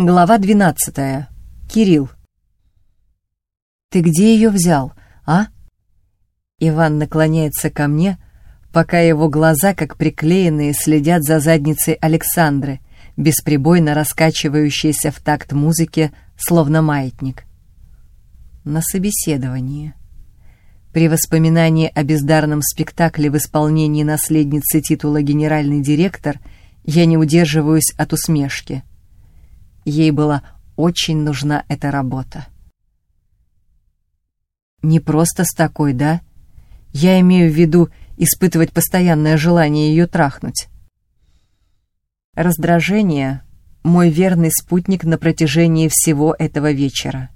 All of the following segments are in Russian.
Глава 12. Кирилл. «Ты где ее взял, а?» Иван наклоняется ко мне, пока его глаза, как приклеенные, следят за задницей Александры, беспробойно раскачивающейся в такт музыки, словно маятник. На собеседовании. При воспоминании о бездарном спектакле в исполнении наследницы титула «Генеральный директор» я не удерживаюсь от усмешки. Ей была очень нужна эта работа. Не просто с такой, да? Я имею в виду испытывать постоянное желание ее трахнуть. Раздражение — мой верный спутник на протяжении всего этого вечера.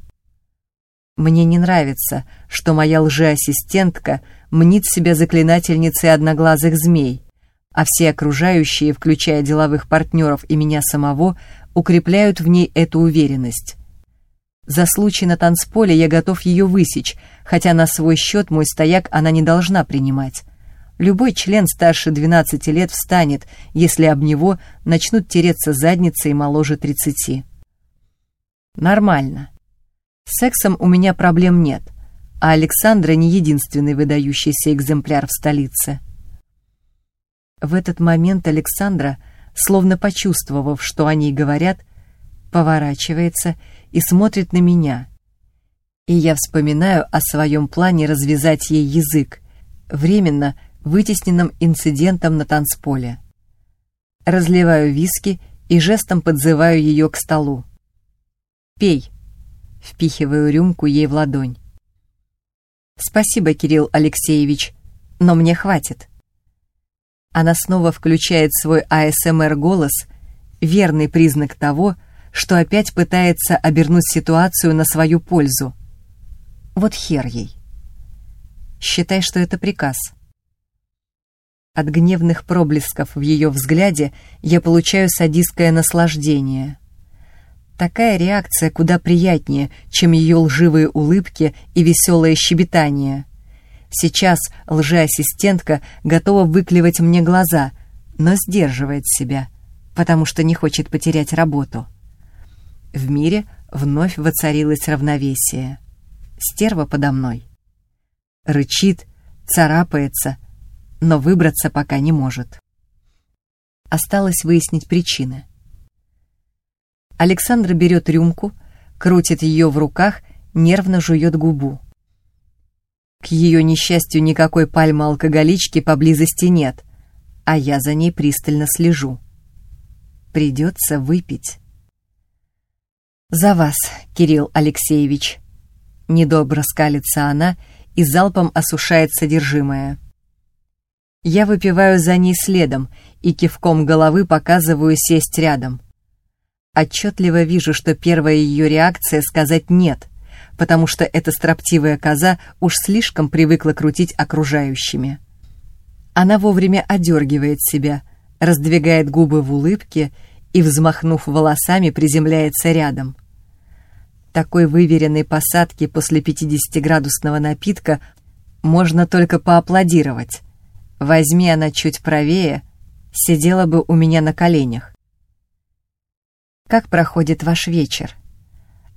Мне не нравится, что моя лжеассистентка мнит себя заклинательницей одноглазых змей, а все окружающие, включая деловых партнеров и меня самого, укрепляют в ней эту уверенность. За случай на танцполе я готов ее высечь, хотя на свой счет мой стояк она не должна принимать. Любой член старше 12 лет встанет, если об него начнут тереться задницей моложе 30. Нормально. С сексом у меня проблем нет, а Александра не единственный выдающийся экземпляр в столице. В этот момент Александра — словно почувствовав, что они говорят, поворачивается и смотрит на меня. И я вспоминаю о своем плане развязать ей язык, временно вытесненным инцидентом на танцполе. Разливаю виски и жестом подзываю ее к столу. «Пей», — впихиваю рюмку ей в ладонь. «Спасибо, Кирилл Алексеевич, но мне хватит». Она снова включает свой АСМР-голос, верный признак того, что опять пытается обернуть ситуацию на свою пользу. Вот хер ей. Считай, что это приказ. От гневных проблесков в ее взгляде я получаю садистское наслаждение. Такая реакция куда приятнее, чем ее лживые улыбки и веселое щебетание — Сейчас лжеассистентка готова выклевать мне глаза, но сдерживает себя, потому что не хочет потерять работу. В мире вновь воцарилось равновесие. Стерва подо мной. Рычит, царапается, но выбраться пока не может. Осталось выяснить причины. Александра берет рюмку, крутит ее в руках, нервно жует губу. К ее несчастью, никакой пальмы-алкоголички поблизости нет, а я за ней пристально слежу. Придется выпить. «За вас, Кирилл Алексеевич!» Недобро скалится она и залпом осушает содержимое. Я выпиваю за ней следом и кивком головы показываю сесть рядом. Отчетливо вижу, что первая ее реакция — сказать «нет», потому что эта строптивая коза уж слишком привыкла крутить окружающими. Она вовремя одергивает себя, раздвигает губы в улыбке и, взмахнув волосами, приземляется рядом. Такой выверенной посадки после 50-градусного напитка можно только поаплодировать. Возьми она чуть правее, сидела бы у меня на коленях. «Как проходит ваш вечер?»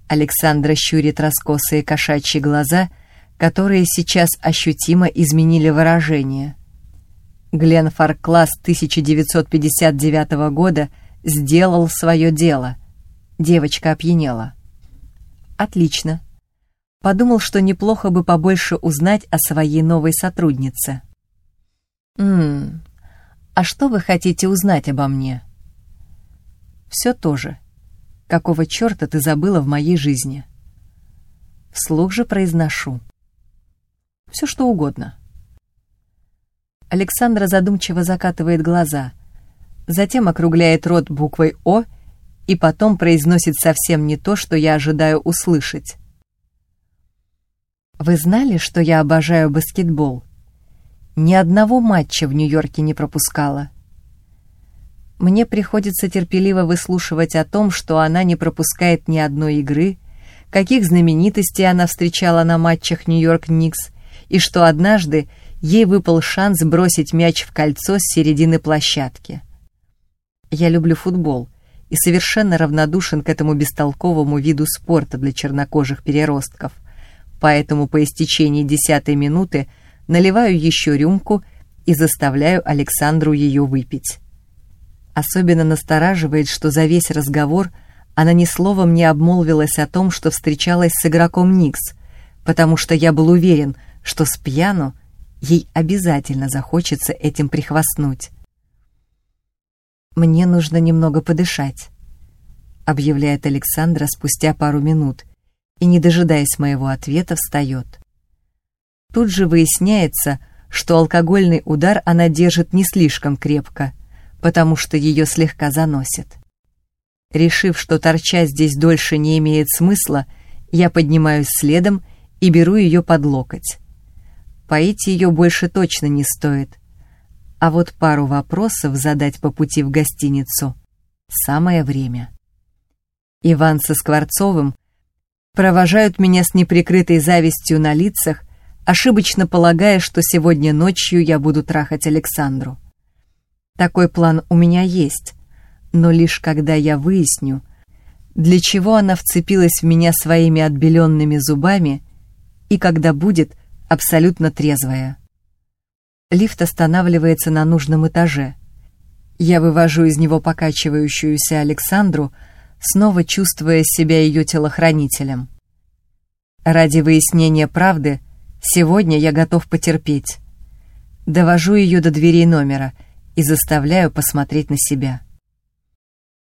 Александра щурит раскосые кошачьи глаза, которые сейчас ощутимо изменили выражение. Глен Фаркласс 1959 года сделал свое дело. Девочка опьянела. Отлично. Подумал, что неплохо бы побольше узнать о своей новой сотруднице. «Ммм, а что вы хотите узнать обо мне?» «Все то же», какого черта ты забыла в моей жизни. Вслух же произношу. Все что угодно. Александра задумчиво закатывает глаза, затем округляет рот буквой «О» и потом произносит совсем не то, что я ожидаю услышать. «Вы знали, что я обожаю баскетбол? Ни одного матча в Нью-Йорке не пропускала. Мне приходится терпеливо выслушивать о том, что она не пропускает ни одной игры, каких знаменитостей она встречала на матчах Нью-Йорк Никс, и что однажды ей выпал шанс бросить мяч в кольцо с середины площадки. Я люблю футбол и совершенно равнодушен к этому бестолковому виду спорта для чернокожих переростков. Поэтому по истечении десятой минуты наливаю еще рюмку и заставляю Александру ее выпить. Особенно настораживает, что за весь разговор она ни словом не обмолвилась о том, что встречалась с игроком Никс, потому что я был уверен, что с пьяну ей обязательно захочется этим прихвастнуть. «Мне нужно немного подышать», — объявляет Александра спустя пару минут, и, не дожидаясь моего ответа, встает. Тут же выясняется, что алкогольный удар она держит не слишком крепко, потому что ее слегка заносит. Решив, что торчать здесь дольше не имеет смысла, я поднимаюсь следом и беру ее под локоть. Поить ее больше точно не стоит — а вот пару вопросов задать по пути в гостиницу самое время. Иван со Скворцовым провожают меня с неприкрытой завистью на лицах, ошибочно полагая, что сегодня ночью я буду трахать Александру. Такой план у меня есть, но лишь когда я выясню, для чего она вцепилась в меня своими отбеленными зубами и когда будет абсолютно трезвая. Лифт останавливается на нужном этаже. Я вывожу из него покачивающуюся Александру, снова чувствуя себя ее телохранителем. Ради выяснения правды сегодня я готов потерпеть. Довожу ее до дверей номера и заставляю посмотреть на себя.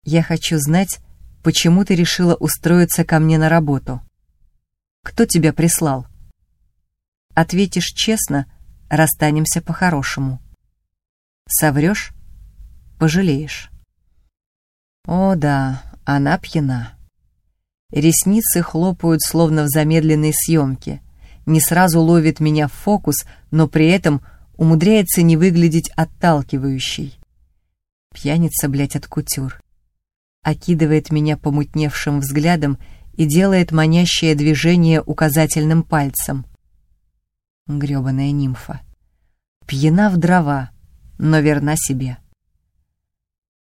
Я хочу знать, почему ты решила устроиться ко мне на работу. Кто тебя прислал? Ответишь честно — расстанемся по-хорошему. Соврешь — пожалеешь. О да, она пьяна. Ресницы хлопают, словно в замедленной съемке. Не сразу ловит меня в фокус, но при этом умудряется не выглядеть отталкивающей. Пьяница, блядь, от кутюр. Окидывает меня помутневшим взглядом и делает манящее движение указательным пальцем — грёбаная нимфа. Пьяна в дрова, но верна себе.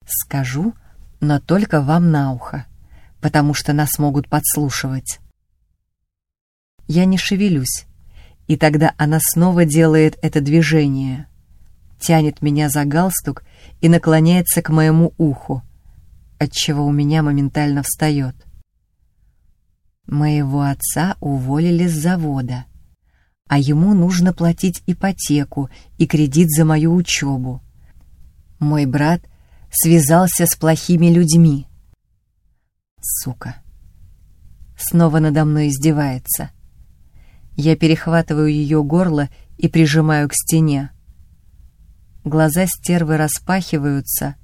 Скажу, но только вам на ухо, потому что нас могут подслушивать. Я не шевелюсь, и тогда она снова делает это движение, тянет меня за галстук и наклоняется к моему уху, отчего у меня моментально встает. Моего отца уволили с завода а ему нужно платить ипотеку и кредит за мою учебу. Мой брат связался с плохими людьми. Сука. Снова надо мной издевается. Я перехватываю ее горло и прижимаю к стене. Глаза стервы распахиваются,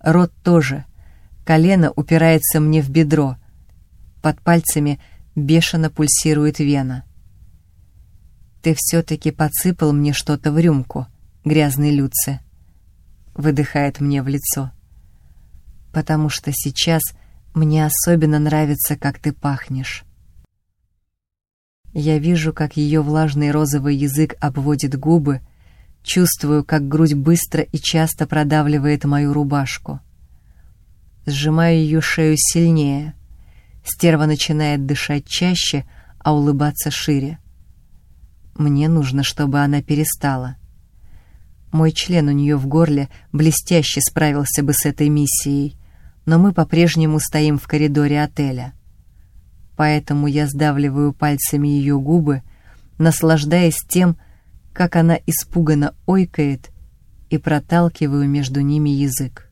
рот тоже. Колено упирается мне в бедро. Под пальцами бешено пульсирует вена. «Ты все-таки подсыпал мне что-то в рюмку, грязный Люце», — выдыхает мне в лицо. «Потому что сейчас мне особенно нравится, как ты пахнешь». Я вижу, как ее влажный розовый язык обводит губы, чувствую, как грудь быстро и часто продавливает мою рубашку. Сжимаю ее шею сильнее. Стерва начинает дышать чаще, а улыбаться шире. Мне нужно, чтобы она перестала. Мой член у нее в горле блестяще справился бы с этой миссией, но мы по-прежнему стоим в коридоре отеля. Поэтому я сдавливаю пальцами ее губы, наслаждаясь тем, как она испуганно ойкает, и проталкиваю между ними язык.